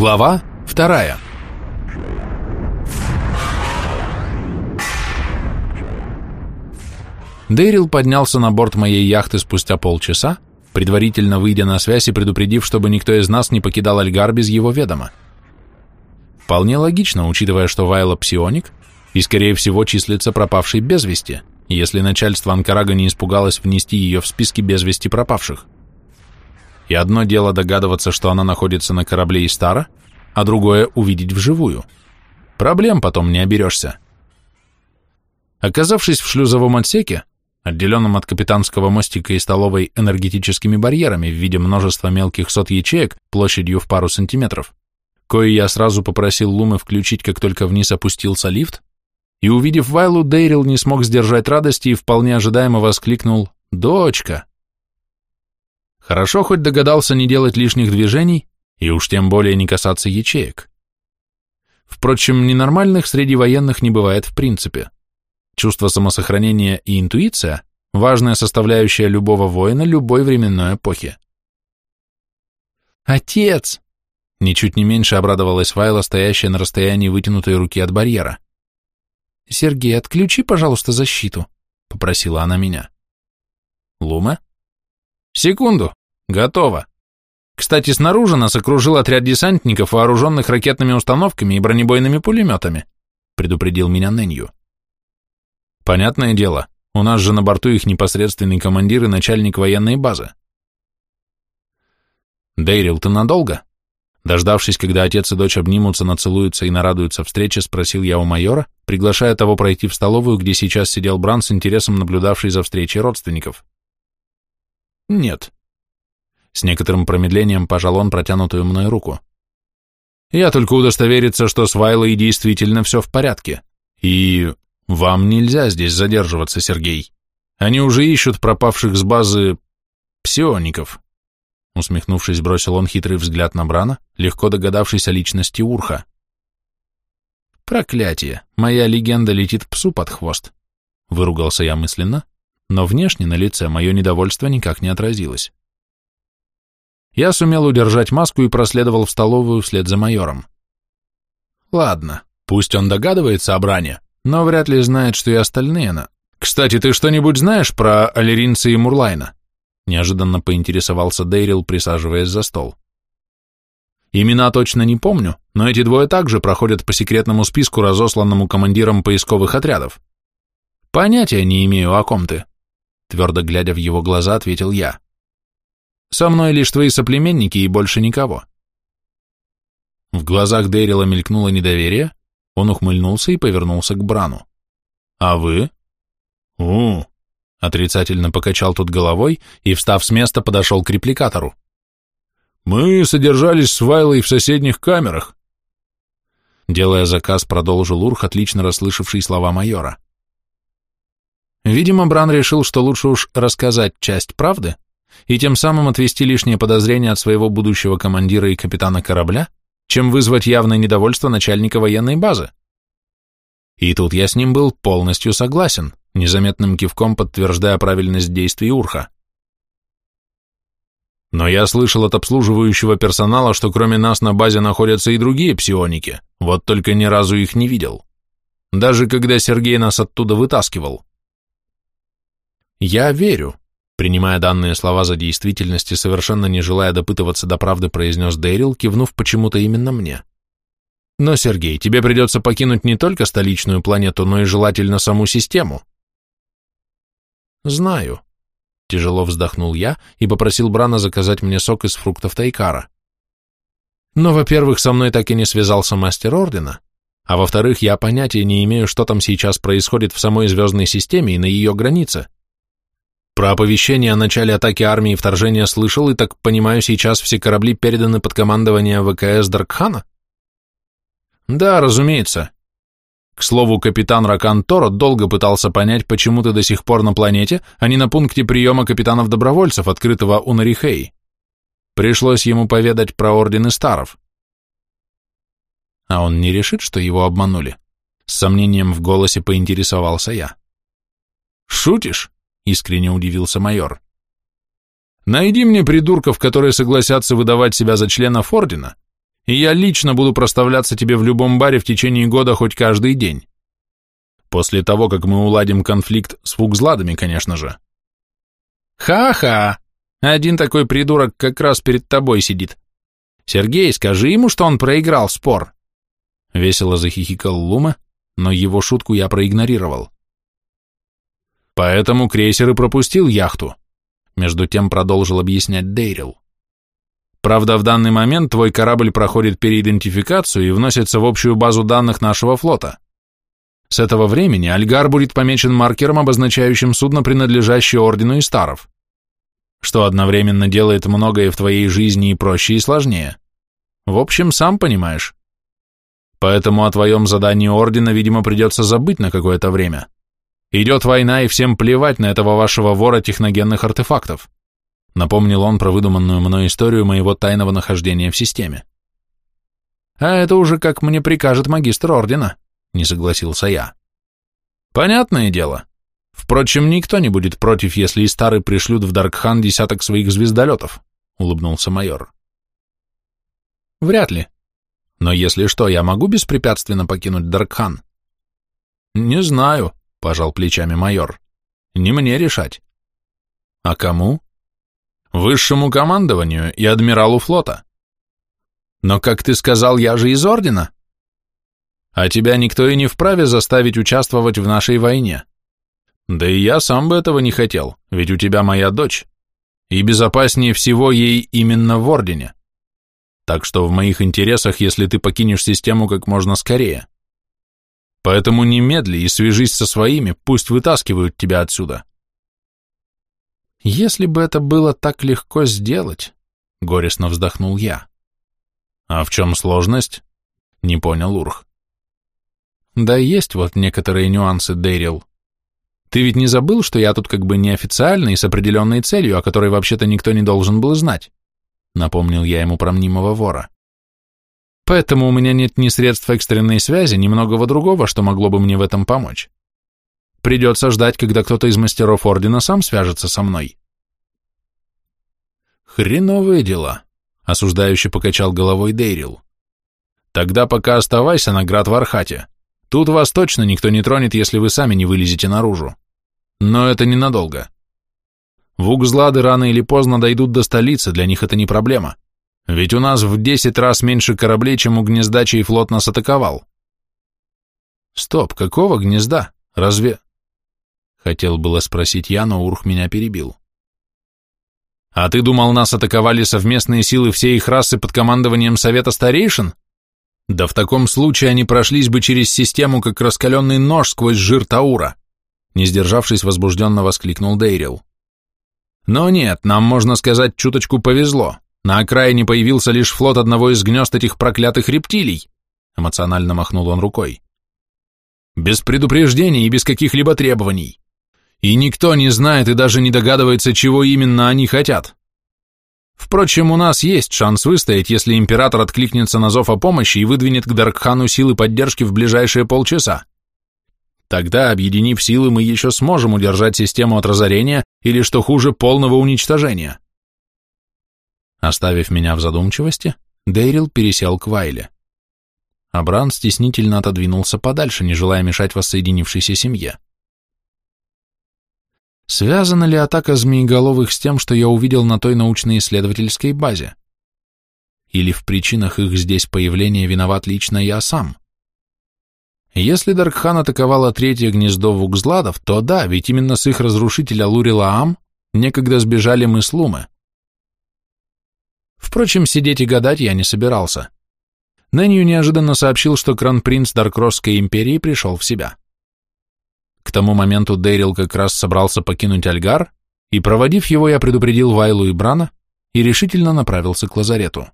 Глава вторая. Дейрил поднялся на борт моей яхты спустя полчаса, предварительно выйдя на связь и предупредив, чтобы никто из нас не покидал Альгар без его ведома. Вполне логично, учитывая, что Вайла псионик и, скорее всего, числится пропавшей без вести, если начальство Анкарага не испугалось внести ее в списки без вести пропавших. И одно дело догадываться, что она находится на корабле Истара, а другое — увидеть вживую. Проблем потом не оберешься. Оказавшись в шлюзовом отсеке, отделенном от капитанского мостика и столовой энергетическими барьерами в виде множества мелких сот ячеек площадью в пару сантиметров, кое я сразу попросил Лумы включить, как только вниз опустился лифт, и, увидев Вайлу, Дейрил не смог сдержать радости и вполне ожидаемо воскликнул «Дочка!». Хорошо хоть догадался не делать лишних движений и уж тем более не касаться ячеек. Впрочем, ненормальных среди военных не бывает в принципе. Чувство самосохранения и интуиция – важная составляющая любого воина любой временной эпохи. «Отец!» – ничуть не меньше обрадовалась Вайла, стоящая на расстоянии вытянутой руки от барьера. «Сергей, отключи, пожалуйста, защиту», — попросила она меня. «Лума?» «Секунду. Готово. Кстати, снаружи нас окружил отряд десантников, вооруженных ракетными установками и бронебойными пулеметами», — предупредил меня Нэнью. «Понятное дело, у нас же на борту их непосредственный командир и начальник военной базы». «Дейрил, ты надолго?» Дождавшись, когда отец и дочь обнимутся, нацелуются и нарадуются встрече, спросил я у майора, приглашая того пройти в столовую, где сейчас сидел Бран с интересом наблюдавший за встречей родственников. «Нет». С некоторым промедлением пожал он протянутую мной руку. «Я только удостовериться, что с Вайлой действительно все в порядке. И вам нельзя здесь задерживаться, Сергей. Они уже ищут пропавших с базы псиоников». Усмехнувшись, бросил он хитрый взгляд на Брана, легко догадавшись о личности Урха. «Проклятие! Моя легенда летит псу под хвост!» Выругался я мысленно, но внешне на лице мое недовольство никак не отразилось. Я сумел удержать маску и проследовал в столовую вслед за майором. Ладно, пусть он догадывается о бране, но вряд ли знает, что и остальные на... Кстати, ты что-нибудь знаешь про Алеринца и Мурлайна? Неожиданно поинтересовался Дейрил, присаживаясь за стол. Имена точно не помню, но эти двое также проходят по секретному списку, разосланному командиром поисковых отрядов. Понятия не имею, о ком ты. Твердо глядя в его глаза, ответил я. Со мной лишь твои соплеменники и больше никого. В глазах Дэрила мелькнуло недоверие, он ухмыльнулся и повернулся к Брану. А вы? У, отрицательно покачал тут головой и, встав с места, подошел к репликатору. Мы содержались с Вайлой в соседних камерах. Делая заказ, продолжил Урх, отлично расслышавший слова майора. Видимо, Бран решил, что лучше уж рассказать часть правды и тем самым отвести лишние подозрения от своего будущего командира и капитана корабля, чем вызвать явное недовольство начальника военной базы. И тут я с ним был полностью согласен, незаметным кивком подтверждая правильность действий Урха. Но я слышал от обслуживающего персонала, что кроме нас на базе находятся и другие псионики, вот только ни разу их не видел. Даже когда Сергей нас оттуда вытаскивал. Я верю, принимая данные слова за действительность и совершенно не желая допытываться до правды, произнес Дэрил, кивнув почему-то именно мне. Но, Сергей, тебе придется покинуть не только столичную планету, но и желательно саму систему. Знаю, Тяжело вздохнул я и попросил Брана заказать мне сок из фруктов Тайкара. Но, во-первых, со мной так и не связался мастер Ордена, а во-вторых, я понятия не имею, что там сейчас происходит в самой звездной системе и на ее границе. Про оповещение о начале атаки армии и вторжения слышал, и так понимаю, сейчас все корабли переданы под командование ВКС Даркхана? Да, разумеется, к слову, капитан Ракан Торо долго пытался понять, почему ты до сих пор на планете, а не на пункте приема капитанов-добровольцев, открытого у Нарихей. Пришлось ему поведать про ордены старов. А он не решит, что его обманули? С сомнением в голосе поинтересовался я. «Шутишь?» — искренне удивился майор. «Найди мне придурков, которые согласятся выдавать себя за членов ордена, и я лично буду проставляться тебе в любом баре в течение года хоть каждый день. После того, как мы уладим конфликт с фугзладами, конечно же. Ха-ха! Один такой придурок как раз перед тобой сидит. Сергей, скажи ему, что он проиграл спор. Весело захихикал Лума, но его шутку я проигнорировал. Поэтому крейсер и пропустил яхту. Между тем продолжил объяснять Дейрил. Правда, в данный момент твой корабль проходит переидентификацию и вносится в общую базу данных нашего флота. С этого времени Альгар будет помечен маркером, обозначающим судно, принадлежащее Ордену Истаров, что одновременно делает многое в твоей жизни и проще, и сложнее. В общем, сам понимаешь. Поэтому о твоем задании Ордена, видимо, придется забыть на какое-то время. Идет война, и всем плевать на этого вашего вора техногенных артефактов. Напомнил он про выдуманную мной историю моего тайного нахождения в системе. А это уже как мне прикажет магистр Ордена, не согласился я. Понятное дело. Впрочем, никто не будет против, если и старые пришлют в Даркхан десяток своих звездолетов, улыбнулся майор. Вряд ли. Но если что, я могу беспрепятственно покинуть Даркхан? Не знаю, пожал плечами майор. Не мне решать. А кому? Высшему командованию и адмиралу флота. Но, как ты сказал, я же из Ордена. А тебя никто и не вправе заставить участвовать в нашей войне. Да и я сам бы этого не хотел, ведь у тебя моя дочь. И безопаснее всего ей именно в Ордене. Так что в моих интересах, если ты покинешь систему как можно скорее. Поэтому немедли и свяжись со своими, пусть вытаскивают тебя отсюда. Если бы это было так легко сделать, горестно вздохнул я. А в чем сложность? Не понял Урх. Да есть вот некоторые нюансы, Дэрил. Ты ведь не забыл, что я тут как бы неофициально и с определенной целью, о которой вообще-то никто не должен был знать? Напомнил я ему про мнимого вора. Поэтому у меня нет ни средств экстренной связи, ни многого другого, что могло бы мне в этом помочь. Придется ждать, когда кто-то из мастеров Ордена сам свяжется со мной. Хреновые дела, осуждающе покачал головой Дейрил. Тогда пока оставайся на град в Архате. Тут вас точно никто не тронет, если вы сами не вылезете наружу. Но это ненадолго. Вугзлады рано или поздно дойдут до столицы, для них это не проблема. Ведь у нас в десять раз меньше кораблей, чем у гнезда, чей флот нас атаковал. Стоп, какого гнезда? Разве... Хотел было спросить я, но Урх меня перебил. А ты думал, нас атаковали совместные силы всей их расы под командованием Совета Старейшин? Да в таком случае они прошлись бы через систему, как раскаленный нож сквозь жир Таура. Не сдержавшись, возбужденно воскликнул Дейрил. Но нет, нам, можно сказать, чуточку повезло. На окраине появился лишь флот одного из гнезд этих проклятых рептилий. Эмоционально махнул он рукой. Без предупреждений и без каких-либо требований. И никто не знает и даже не догадывается, чего именно они хотят. Впрочем, у нас есть шанс выстоять, если император откликнется на зов о помощи и выдвинет к Даркхану силы поддержки в ближайшие полчаса. Тогда, объединив силы, мы еще сможем удержать систему от разорения или, что хуже, полного уничтожения. Оставив меня в задумчивости, Дейрил пересел к Вайле. Абран стеснительно отодвинулся подальше, не желая мешать воссоединившейся семье. Связана ли атака змееголовых с тем, что я увидел на той научно-исследовательской базе? Или в причинах их здесь появления виноват лично я сам? Если Даркхан атаковала третье гнездо вукзладов, то да, ведь именно с их разрушителя Лурилаам некогда сбежали мы с Лумы. Впрочем, сидеть и гадать я не собирался. Нэнью неожиданно сообщил, что кронпринц Даркросской империи пришел в себя. К тому моменту Дейрил как раз собрался покинуть Альгар, и, проводив его, я предупредил Вайлу и Брана и решительно направился к лазарету.